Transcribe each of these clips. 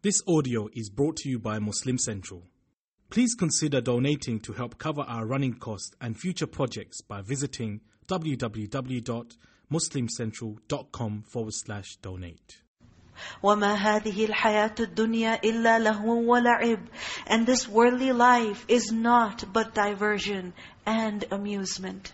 This audio is brought to you by Muslim Central. Please consider donating to help cover our running costs and future projects by visiting www.muslimcentral.com forward slash donate. وَمَا هَذِهِ الْحَيَاةُ الدُّنْيَا إِلَّا لَهْوٌ وَلَعِبٌ And this worldly life is not but diversion and amusement.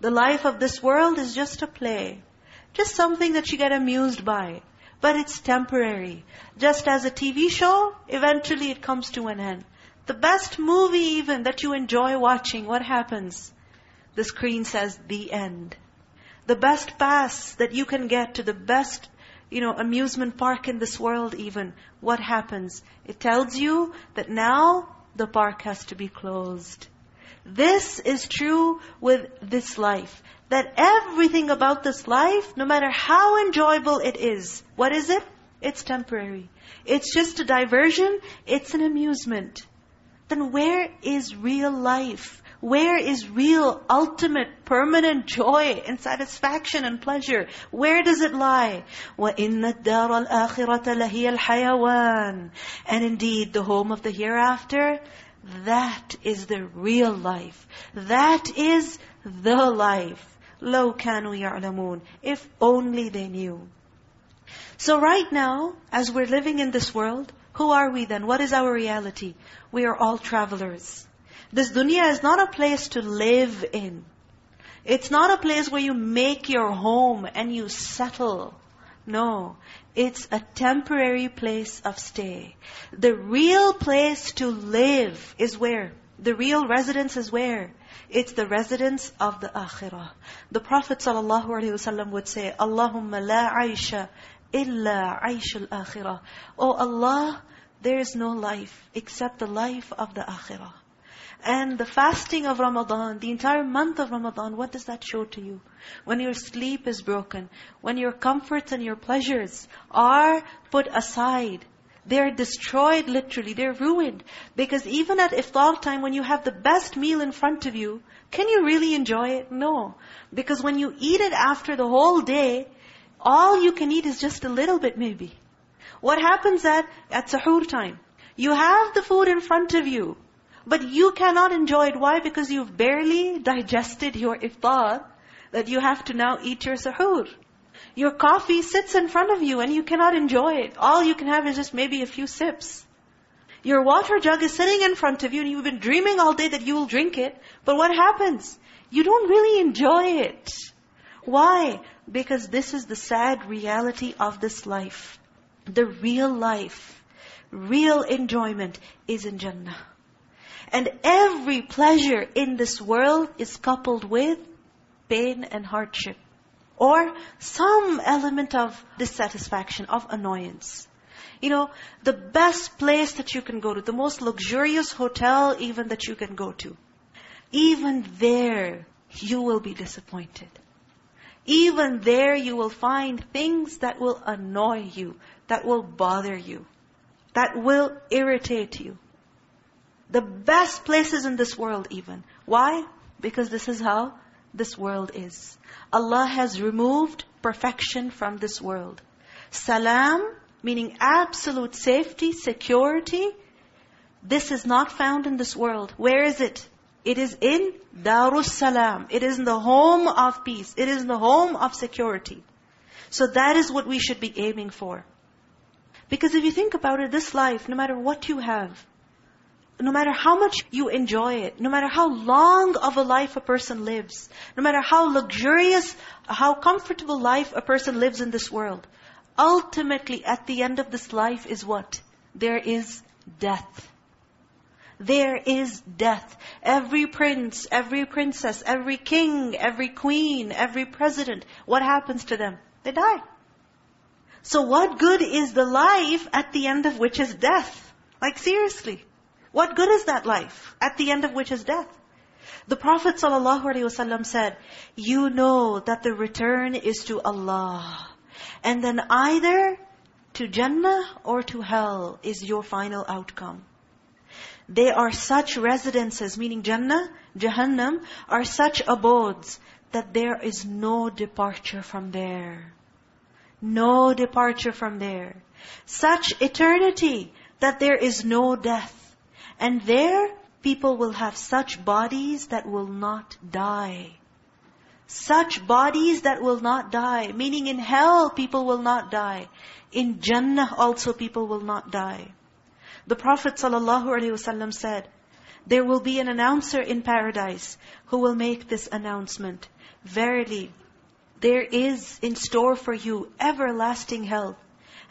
The life of this world is just a play. Just something that you get amused by. But it's temporary. Just as a TV show, eventually it comes to an end. The best movie even that you enjoy watching, what happens? The screen says, the end. The best pass that you can get to the best you know, amusement park in this world even, what happens? It tells you that now the park has to be closed. This is true with this life That everything about this life, no matter how enjoyable it is, what is it? It's temporary. It's just a diversion. It's an amusement. Then where is real life? Where is real, ultimate, permanent joy and satisfaction and pleasure? Where does it lie? وَإِنَّ الدَّارَ الْآخِرَةَ لَهِيَ الْحَيَوَانِ And indeed, the home of the hereafter, that is the real life. That is the life. لَوْ كَانُوا يَعْلَمُونَ If only they knew. So right now, as we're living in this world, who are we then? What is our reality? We are all travelers. This dunya is not a place to live in. It's not a place where you make your home and you settle. No, it's a temporary place of stay. The real place to live is where? The real residence is where? It's the residence of the akhirah. The Prophet ﷺ would say, Allahumma la aisha illa aish al-akhirah. Oh Allah, there is no life except the life of the akhirah. And the fasting of Ramadan, the entire month of Ramadan, what does that show to you? When your sleep is broken, when your comforts and your pleasures are put aside, they're destroyed literally, they're ruined. Because even at iftar time, when you have the best meal in front of you, can you really enjoy it? No. Because when you eat it after the whole day, all you can eat is just a little bit maybe. What happens at, at suhoor time? You have the food in front of you. But you cannot enjoy it. Why? Because you've barely digested your iftar that you have to now eat your suhoor. Your coffee sits in front of you and you cannot enjoy it. All you can have is just maybe a few sips. Your water jug is sitting in front of you and you've been dreaming all day that you will drink it. But what happens? You don't really enjoy it. Why? Because this is the sad reality of this life. The real life, real enjoyment is in Jannah. And every pleasure in this world is coupled with pain and hardship. Or some element of dissatisfaction, of annoyance. You know, the best place that you can go to, the most luxurious hotel even that you can go to. Even there, you will be disappointed. Even there, you will find things that will annoy you, that will bother you, that will irritate you. The best places in this world even. Why? Because this is how this world is. Allah has removed perfection from this world. Salam, meaning absolute safety, security, this is not found in this world. Where is it? It is in Darus Salam. It is in the home of peace. It is in the home of security. So that is what we should be aiming for. Because if you think about it, this life, no matter what you have, no matter how much you enjoy it, no matter how long of a life a person lives, no matter how luxurious, how comfortable life a person lives in this world, ultimately at the end of this life is what? There is death. There is death. Every prince, every princess, every king, every queen, every president, what happens to them? They die. So what good is the life at the end of which is death? Like seriously. What good is that life? At the end of which is death. The Prophet ﷺ said, You know that the return is to Allah. And then either to Jannah or to hell is your final outcome. They are such residences, meaning Jannah, Jahannam, are such abodes that there is no departure from there. No departure from there. Such eternity that there is no death. And there, people will have such bodies that will not die. Such bodies that will not die. Meaning in hell, people will not die. In Jannah also, people will not die. The Prophet ﷺ said, there will be an announcer in paradise who will make this announcement. Verily, there is in store for you everlasting health,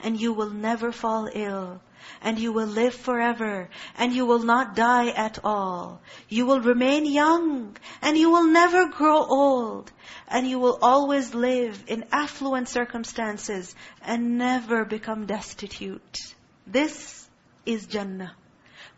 and you will never fall ill, and you will live forever, and you will not die at all. You will remain young, and you will never grow old, and you will always live in affluent circumstances, and never become destitute. This is Jannah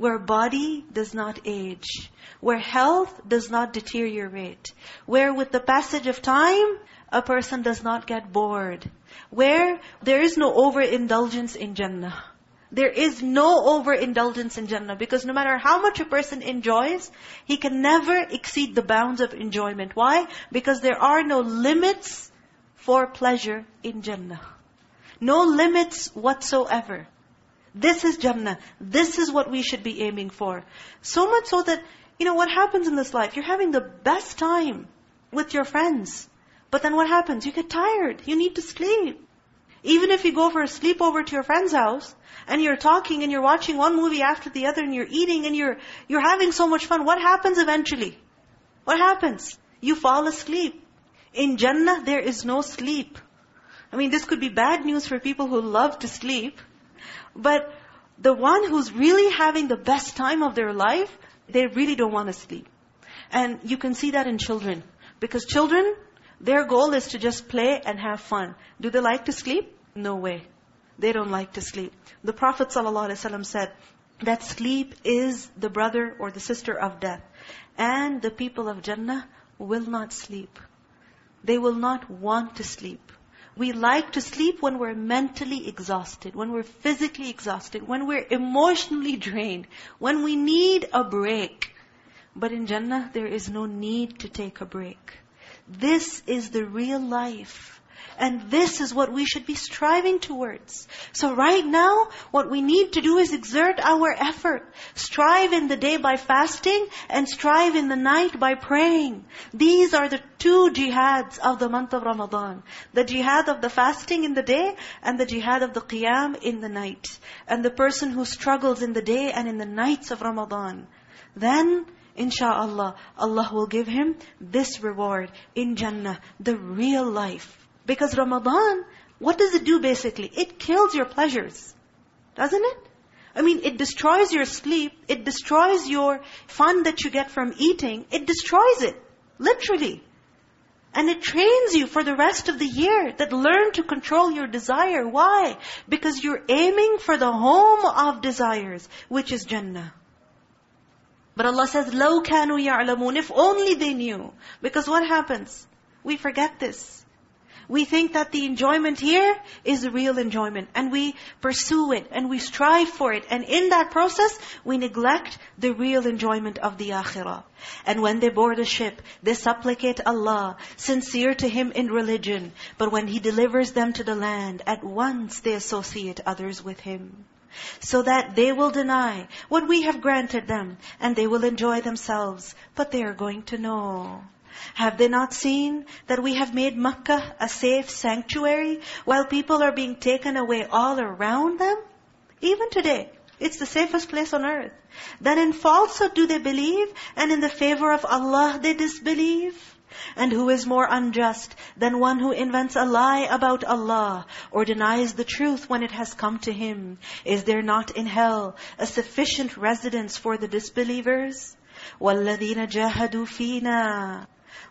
where body does not age, where health does not deteriorate, where with the passage of time, a person does not get bored, where there is no overindulgence in Jannah. There is no overindulgence in Jannah because no matter how much a person enjoys, he can never exceed the bounds of enjoyment. Why? Because there are no limits for pleasure in Jannah. No limits whatsoever. This is Jannah. This is what we should be aiming for. So much so that, you know, what happens in this life? You're having the best time with your friends. But then what happens? You get tired. You need to sleep. Even if you go for a sleepover to your friend's house, and you're talking and you're watching one movie after the other, and you're eating and you're, you're having so much fun, what happens eventually? What happens? You fall asleep. In Jannah, there is no sleep. I mean, this could be bad news for people who love to sleep. But the one who's really having the best time of their life, they really don't want to sleep. And you can see that in children. Because children, their goal is to just play and have fun. Do they like to sleep? No way. They don't like to sleep. The Prophet ﷺ said that sleep is the brother or the sister of death. And the people of Jannah will not sleep. They will not want to sleep. We like to sleep when we're mentally exhausted, when we're physically exhausted, when we're emotionally drained, when we need a break. But in Jannah, there is no need to take a break. This is the real life. And this is what we should be striving towards. So right now, what we need to do is exert our effort. Strive in the day by fasting and strive in the night by praying. These are the two jihads of the month of Ramadan. The jihad of the fasting in the day and the jihad of the qiyam in the night. And the person who struggles in the day and in the nights of Ramadan. Then, insha'Allah, Allah will give him this reward in Jannah, the real life. Because Ramadan, what does it do basically? It kills your pleasures. Doesn't it? I mean, it destroys your sleep. It destroys your fun that you get from eating. It destroys it. Literally. And it trains you for the rest of the year that learn to control your desire. Why? Because you're aiming for the home of desires, which is Jannah. But Allah says, لَوْ كَانُوا يَعْلَمُونَ If only they knew. Because what happens? We forget this. We think that the enjoyment here is the real enjoyment. And we pursue it and we strive for it. And in that process, we neglect the real enjoyment of the akhirah. And when they board a ship, they supplicate Allah, sincere to Him in religion. But when He delivers them to the land, at once they associate others with Him so that they will deny what we have granted them, and they will enjoy themselves, but they are going to know. Have they not seen that we have made Makkah a safe sanctuary while people are being taken away all around them? Even today, it's the safest place on earth. Then in falsehood do they believe, and in the favor of Allah they disbelieve? And who is more unjust than one who invents a lie about Allah or denies the truth when it has come to him? Is there not in hell a sufficient residence for the disbelievers? وَالَّذِينَ جَاهَدُوا فِينَا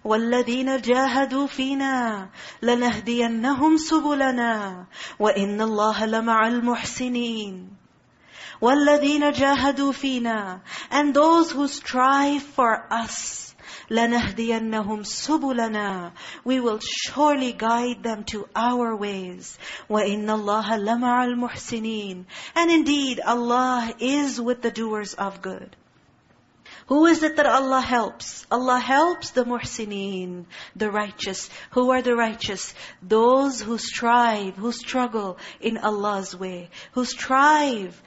والذين جاهدوا فينا لنهدينهم سبلنا وإن الله لمع المحسنين والذين جاهدوا فينا and those who strive for us لنهدينهم سبلنا we will surely guide them to our ways وإن الله لمع المحسنين and indeed Allah is with the doers of good Who is it that Allah helps? Allah helps the muhsineen, the righteous. Who are the righteous? Those who strive, who struggle in Allah's way, who strive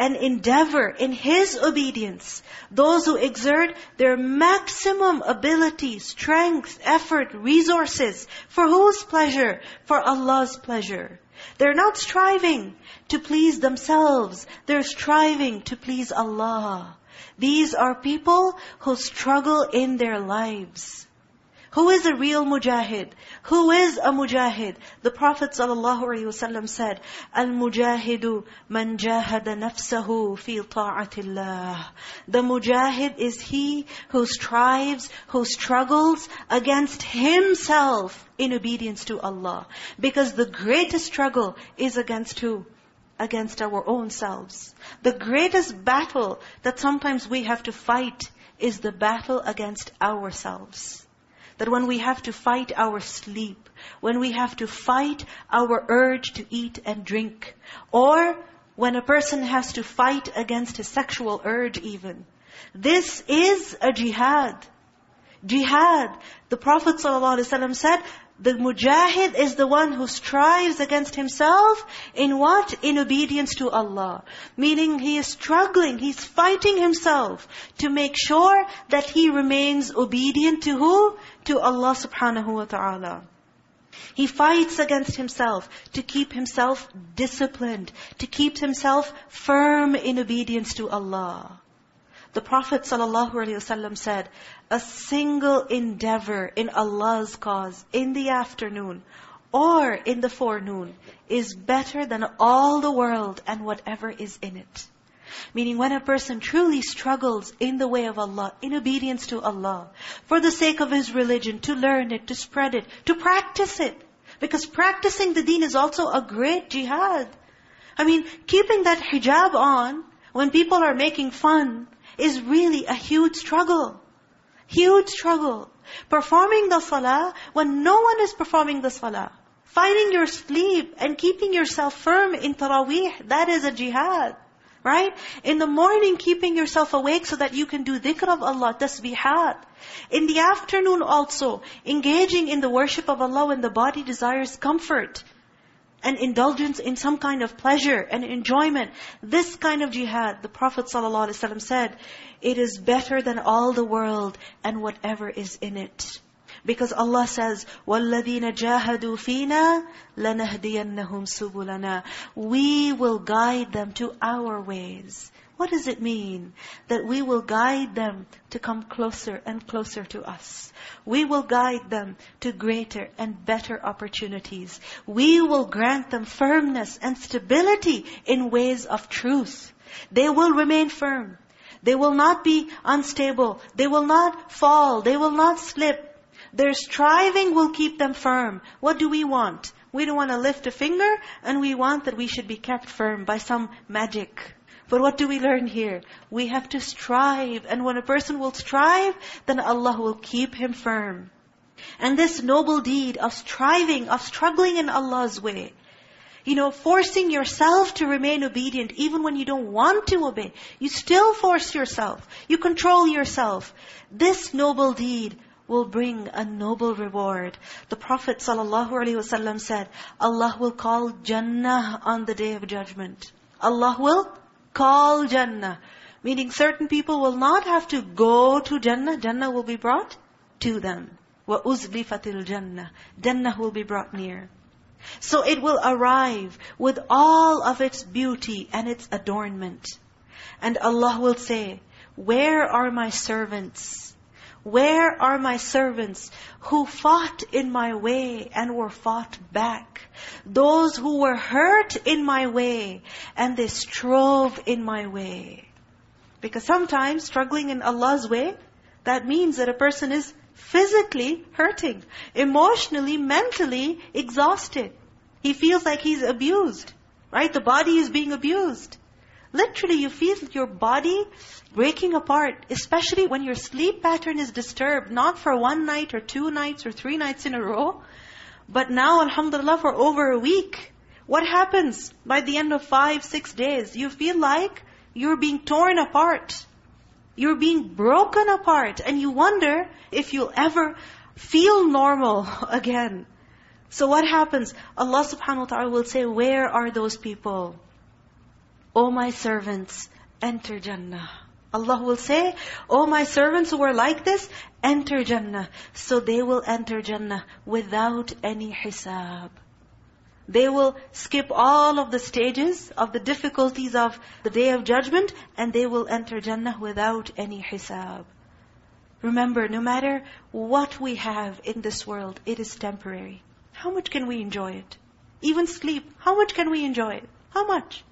and endeavor in His obedience. Those who exert their maximum ability, strength, effort, resources. For whose pleasure? For Allah's pleasure. They're not striving to please themselves. They're striving to please Allah. These are people who struggle in their lives. Who is a real mujahid? Who is a mujahid? The Prophet ﷺ said, Al-mujahidu man jahada nafsahu fi ta'atillah. The mujahid is he who strives, who struggles against himself in obedience to Allah. Because the greatest struggle is against who? Against our own selves. The greatest battle that sometimes we have to fight is the battle against ourselves. That when we have to fight our sleep, when we have to fight our urge to eat and drink, or when a person has to fight against his sexual urge even. This is a jihad. Jihad. The Prophet ﷺ said, the mujahid is the one who strives against himself in what? In obedience to Allah. Meaning he is struggling, he's fighting himself to make sure that he remains obedient to who? To Allah subhanahu wa ta'ala. He fights against himself to keep himself disciplined, to keep himself firm in obedience to Allah. The Prophet ﷺ said, a single endeavor in Allah's cause in the afternoon or in the forenoon is better than all the world and whatever is in it. Meaning when a person truly struggles in the way of Allah, in obedience to Allah, for the sake of his religion, to learn it, to spread it, to practice it. Because practicing the deen is also a great jihad. I mean, keeping that hijab on, when people are making fun, is really a huge struggle. Huge struggle. Performing the salah when no one is performing the salah. Finding your sleep and keeping yourself firm in taraweeh, that is a jihad. Right? In the morning, keeping yourself awake so that you can do dhikr of Allah, tasbihat. In the afternoon also, engaging in the worship of Allah when the body desires comfort and indulgence in some kind of pleasure and enjoyment. This kind of jihad, the Prophet ﷺ said, it is better than all the world and whatever is in it. Because Allah says, وَالَّذِينَ جَاهَدُوا فِينَا لَنَهْدِيَنَّهُمْ سُبُلَنَا We will guide them to our ways. What does it mean? That we will guide them to come closer and closer to us. We will guide them to greater and better opportunities. We will grant them firmness and stability in ways of truth. They will remain firm. They will not be unstable. They will not fall. They will not slip. Their striving will keep them firm. What do we want? We don't want to lift a finger and we want that we should be kept firm by some magic. But what do we learn here? We have to strive. And when a person will strive, then Allah will keep him firm. And this noble deed of striving, of struggling in Allah's way, you know, forcing yourself to remain obedient even when you don't want to obey. You still force yourself. You control yourself. This noble deed will bring a noble reward. The Prophet ﷺ said, Allah will call Jannah on the Day of Judgment. Allah will Call Jannah. Meaning certain people will not have to go to Jannah. Jannah will be brought to them. وَأُزْلِفَتِ Jannah. Jannah will be brought near. So it will arrive with all of its beauty and its adornment. And Allah will say, Where are my servants? Where are my servants who fought in my way and were fought back? Those who were hurt in my way and they strove in my way. Because sometimes struggling in Allah's way, that means that a person is physically hurting, emotionally, mentally exhausted. He feels like he's abused, right? The body is being abused. Literally, you feel your body breaking apart, especially when your sleep pattern is disturbed, not for one night or two nights or three nights in a row, but now, alhamdulillah, for over a week. What happens by the end of five, six days? You feel like you're being torn apart. You're being broken apart and you wonder if you'll ever feel normal again. So what happens? Allah subhanahu wa ta'ala will say, where are those people? O my servants, enter Jannah. Allah will say, O my servants who are like this, enter Jannah. So they will enter Jannah without any hisab. They will skip all of the stages of the difficulties of the Day of Judgment and they will enter Jannah without any hisab. Remember, no matter what we have in this world, it is temporary. How much can we enjoy it? Even sleep, how much can we enjoy it? How much?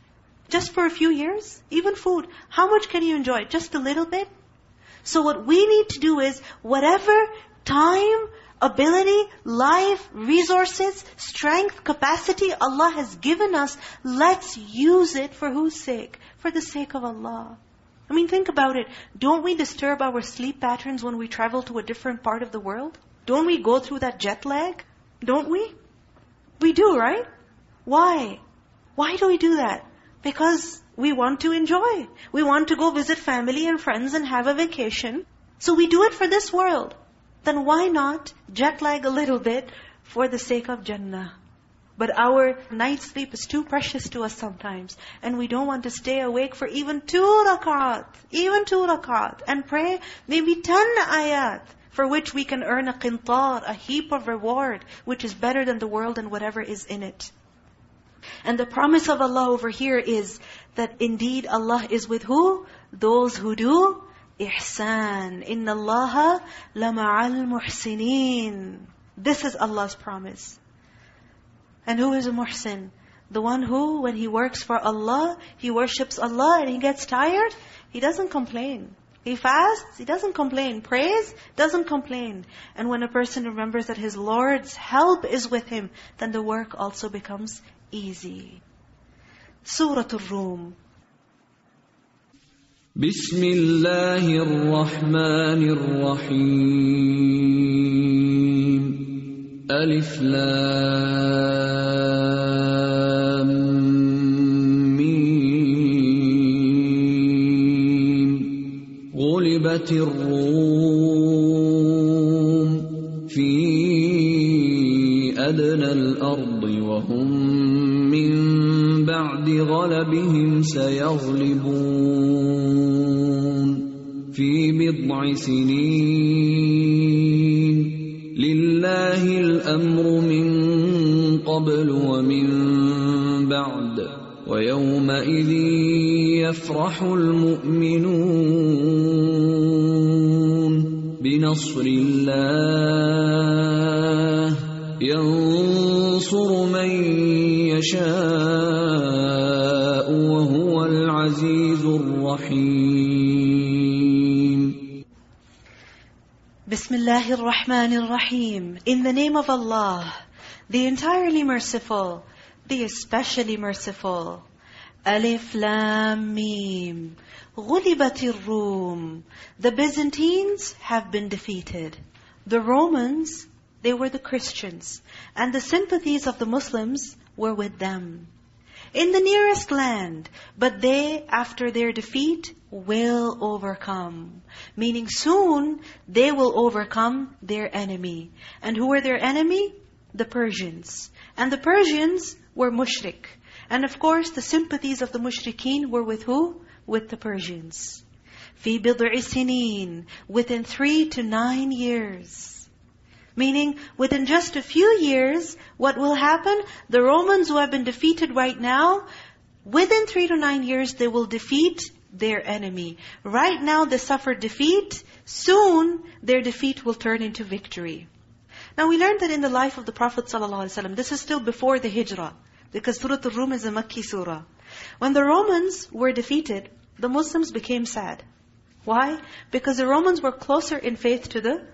Just for a few years? Even food, how much can you enjoy? Just a little bit? So what we need to do is, whatever time, ability, life, resources, strength, capacity Allah has given us, let's use it for whose sake? For the sake of Allah. I mean, think about it. Don't we disturb our sleep patterns when we travel to a different part of the world? Don't we go through that jet lag? Don't we? We do, right? Why? Why do we do that? Because we want to enjoy. We want to go visit family and friends and have a vacation. So we do it for this world. Then why not jet lag a little bit for the sake of Jannah? But our night sleep is too precious to us sometimes. And we don't want to stay awake for even two rakat, even two rakat, and pray maybe ten ayat, for which we can earn a qintar, a heap of reward, which is better than the world and whatever is in it. And the promise of Allah over here is that indeed Allah is with who? Those who do ihsan. Inna Allah lama'al muhsinin. This is Allah's promise. And who is a muhsin? The one who, when he works for Allah, he worships Allah and he gets tired, he doesn't complain. He fasts, he doesn't complain. Prays, doesn't complain. And when a person remembers that his Lord's help is with him, then the work also becomes easy. Surah Al-Rum. بسم الله الرحمن الرحيم ألف لام ميم غلبت الروم غلبهم سيغلبون في بضع سنين لله الأمر من قبل ومن بعد ويومئذ يفرح المؤمنون بنصر الله ينصر من يشاء وهو العزيز الرحيم Bismillahir Rahmanir Rahim. In the name of Allah, the entirely merciful, the especially merciful. Alif Lam Mim. غُلِبَتِ الرُّوم. The Byzantines have been defeated. The Romans, they were the Christians. And the sympathies of the Muslims were with them. In the nearest land, but they, after their defeat, will overcome. Meaning soon, they will overcome their enemy. And who were their enemy? The Persians. And the Persians were mushrik. And of course, the sympathies of the mushrikeen were with who? With the Persians. فِي بِضْعِ سِنِينَ Within three to nine years. Meaning, within just a few years, what will happen? The Romans who have been defeated right now, within three to nine years, they will defeat their enemy. Right now, they suffer defeat. Soon, their defeat will turn into victory. Now, we learned that in the life of the Prophet ﷺ, this is still before the hijrah, because Surah Al-Rum is a Makki surah. When the Romans were defeated, the Muslims became sad. Why? Because the Romans were closer in faith to the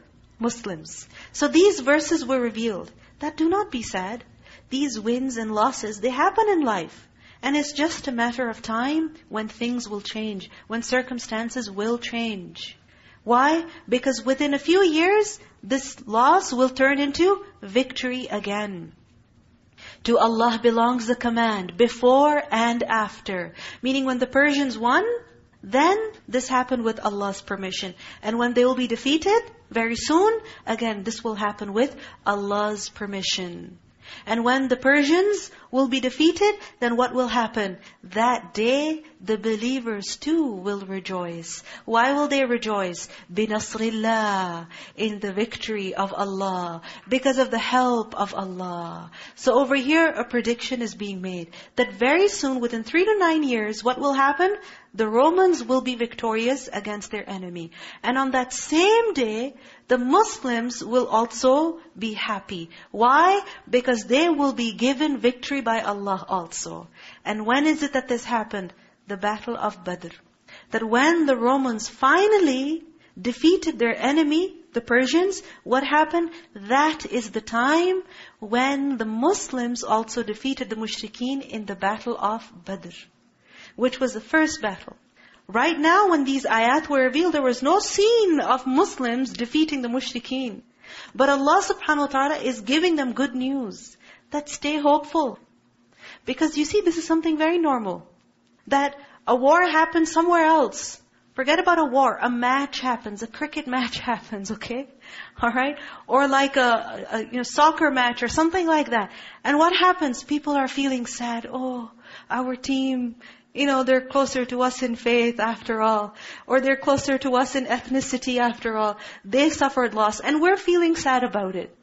Muslims. So these verses were revealed. That do not be sad. These wins and losses, they happen in life. And it's just a matter of time when things will change, when circumstances will change. Why? Because within a few years, this loss will turn into victory again. To Allah belongs the command, before and after. Meaning when the Persians won, Then this happened with Allah's permission. And when they will be defeated, very soon, again, this will happen with Allah's permission. And when the Persians will be defeated, then what will happen? That day, the believers too will rejoice. Why will they rejoice? بِنَصْرِ In the victory of Allah. Because of the help of Allah. So over here, a prediction is being made. That very soon, within three to nine years, what will happen? The Romans will be victorious against their enemy. And on that same day, the Muslims will also be happy. Why? Because they will be given victory by Allah also. And when is it that this happened? The battle of Badr. That when the Romans finally defeated their enemy, the Persians, what happened? That is the time when the Muslims also defeated the mushrikeen in the battle of Badr which was the first battle. Right now, when these ayat were revealed, there was no scene of Muslims defeating the mushrikeen. But Allah subhanahu wa ta'ala is giving them good news. That stay hopeful. Because you see, this is something very normal. That a war happens somewhere else. Forget about a war. A match happens. A cricket match happens, okay? Alright? Or like a, a you know, soccer match or something like that. And what happens? People are feeling sad. Oh, our team you know, they're closer to us in faith after all. Or they're closer to us in ethnicity after all. They suffered loss. And we're feeling sad about it.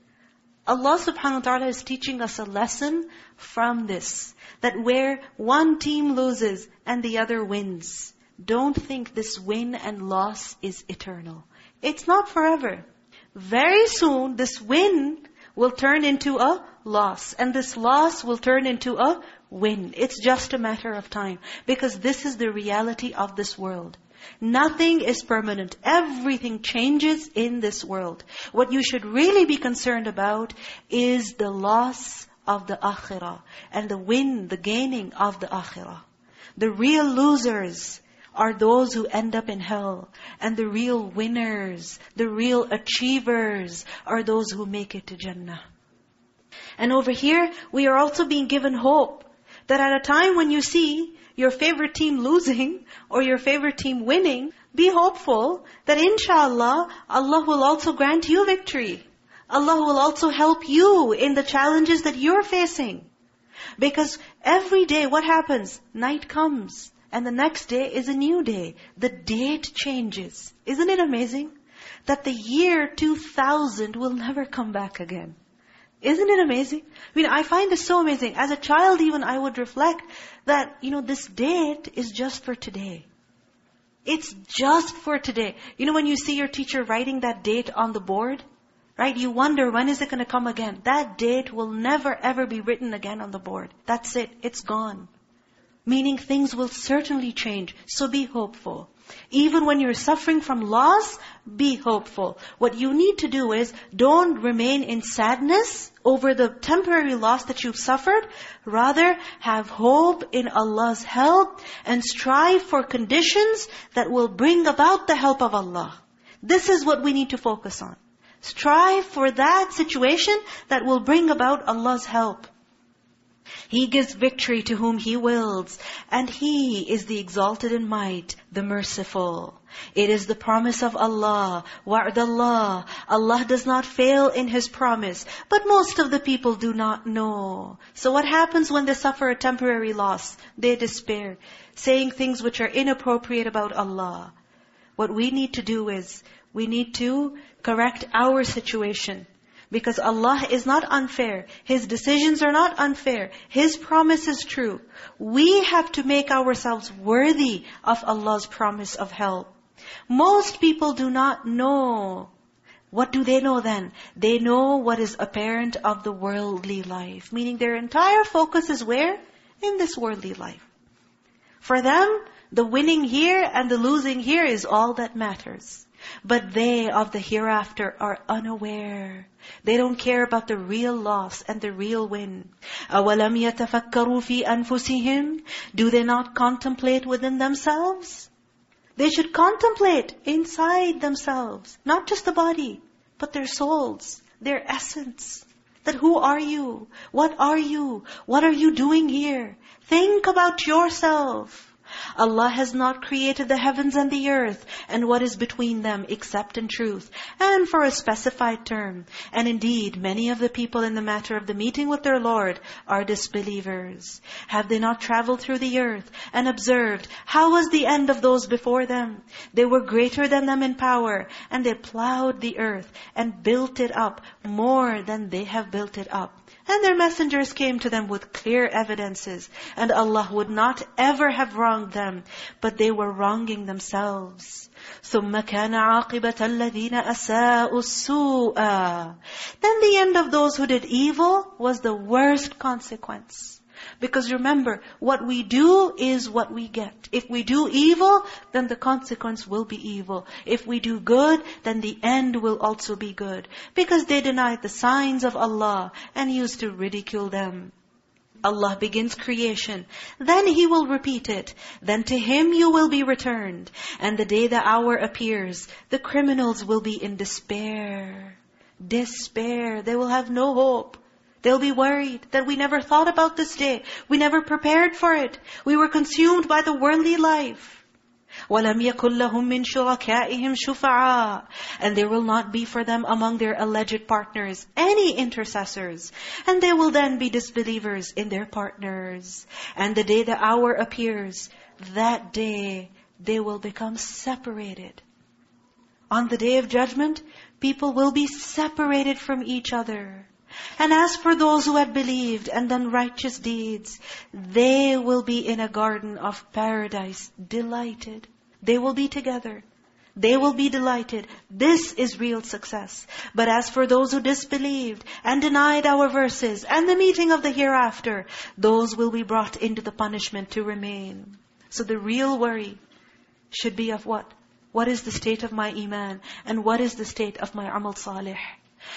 Allah subhanahu wa ta'ala is teaching us a lesson from this. That where one team loses and the other wins, don't think this win and loss is eternal. It's not forever. Very soon, this win will turn into a loss. And this loss will turn into a win. It's just a matter of time. Because this is the reality of this world. Nothing is permanent. Everything changes in this world. What you should really be concerned about is the loss of the akhirah and the win, the gaining of the akhirah. The real losers are those who end up in hell. And the real winners, the real achievers are those who make it to Jannah. And over here, we are also being given hope that at a time when you see your favorite team losing or your favorite team winning, be hopeful that inshallah, Allah will also grant you victory. Allah will also help you in the challenges that you're facing. Because every day, what happens? Night comes. And the next day is a new day. The date changes. Isn't it amazing? That the year 2000 will never come back again. Isn't it amazing? I mean, I find this so amazing. As a child even, I would reflect that, you know, this date is just for today. It's just for today. You know when you see your teacher writing that date on the board? Right? You wonder, when is it going to come again? That date will never ever be written again on the board. That's it. It's gone. Meaning things will certainly change. So be hopeful. Even when you're suffering from loss, be hopeful. What you need to do is, don't remain in sadness over the temporary loss that you've suffered. Rather, have hope in Allah's help and strive for conditions that will bring about the help of Allah. This is what we need to focus on. Strive for that situation that will bring about Allah's help. He gives victory to whom He wills. And He is the exalted in might, the merciful. It is the promise of Allah. وَعْدَ Allah. Allah does not fail in His promise. But most of the people do not know. So what happens when they suffer a temporary loss? They despair, saying things which are inappropriate about Allah. What we need to do is, we need to correct our situation. Because Allah is not unfair. His decisions are not unfair. His promise is true. We have to make ourselves worthy of Allah's promise of help. Most people do not know. What do they know then? They know what is apparent of the worldly life. Meaning their entire focus is where? In this worldly life. For them, the winning here and the losing here is all that matters. But they of the hereafter are unaware. They don't care about the real loss and the real win. أَوَلَمْ يَتَفَكَّرُوا فِي أَنفُسِهِمْ Do they not contemplate within themselves? They should contemplate inside themselves. Not just the body, but their souls, their essence. That who are you? What are you? What are you doing here? Think about yourself. Allah has not created the heavens and the earth and what is between them except in truth and for a specified term. And indeed, many of the people in the matter of the meeting with their Lord are disbelievers. Have they not traveled through the earth and observed how was the end of those before them? They were greater than them in power and they plowed the earth and built it up more than they have built it up. And their messengers came to them with clear evidences. And Allah would not ever have wronged them, but they were wronging themselves. ثُمَّ كَانَ عَاقِبَةَ الَّذِينَ أَسَاءُوا السُّوءَ Then the end of those who did evil was the worst consequence. Because remember, what we do is what we get. If we do evil, then the consequence will be evil. If we do good, then the end will also be good. Because they denied the signs of Allah and used to ridicule them. Allah begins creation. Then He will repeat it. Then to Him you will be returned. And the day the hour appears, the criminals will be in despair. Despair. They will have no hope. They'll be worried that we never thought about this day. We never prepared for it. We were consumed by the worldly life. وَلَمْ يَكُنْ لَهُم مِّن شُرَكَائِهِمْ شُفَعَاء And there will not be for them among their alleged partners any intercessors. And they will then be disbelievers in their partners. And the day the hour appears, that day they will become separated. On the day of judgment, people will be separated from each other. And as for those who had believed and done righteous deeds, they will be in a garden of paradise, delighted. They will be together. They will be delighted. This is real success. But as for those who disbelieved and denied our verses and the meeting of the hereafter, those will be brought into the punishment to remain. So the real worry should be of what? What is the state of my iman? And what is the state of my amal salih?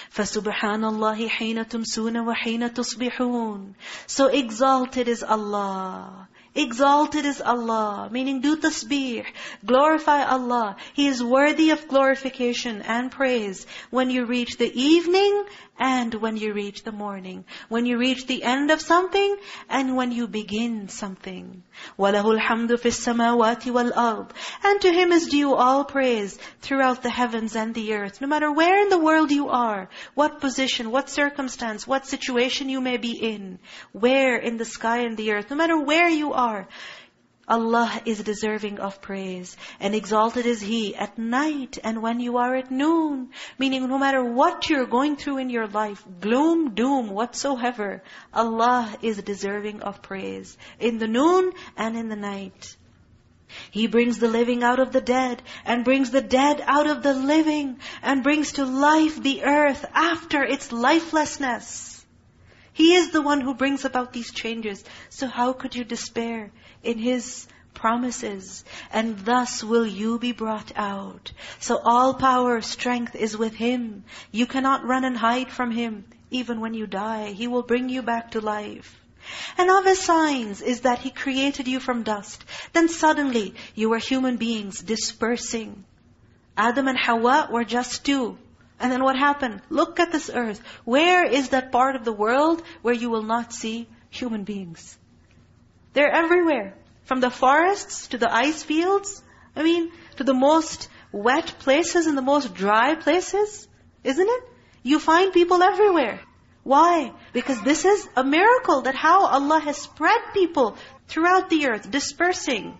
فَسُبْحَانَ اللَّهِ حِينَ تُمْسُونَ وَحِينَ تُصْبِحُونَ So exalted is Allah. Exalted is Allah, meaning do tasbih, glorify Allah. He is worthy of glorification and praise when you reach the evening and when you reach the morning. When you reach the end of something and when you begin something. وَلَهُ الْحَمْدُ فِي السَّمَاوَاتِ وَالْأَرْضِ And to Him is due all praise throughout the heavens and the earth. No matter where in the world you are, what position, what circumstance, what situation you may be in, where in the sky and the earth, no matter where you are, Allah is deserving of praise. And exalted is He at night and when you are at noon. Meaning no matter what you're going through in your life, gloom, doom, whatsoever, Allah is deserving of praise. In the noon and in the night. He brings the living out of the dead and brings the dead out of the living and brings to life the earth after its lifelessness. He is the one who brings about these changes. So how could you despair? in His promises. And thus will you be brought out. So all power, strength is with Him. You cannot run and hide from Him. Even when you die, He will bring you back to life. And of His signs is that He created you from dust. Then suddenly you were human beings dispersing. Adam and Hawa were just two. And then what happened? Look at this earth. Where is that part of the world where you will not see human beings? They're everywhere. From the forests to the ice fields. I mean, to the most wet places and the most dry places. Isn't it? You find people everywhere. Why? Because this is a miracle that how Allah has spread people throughout the earth, dispersing.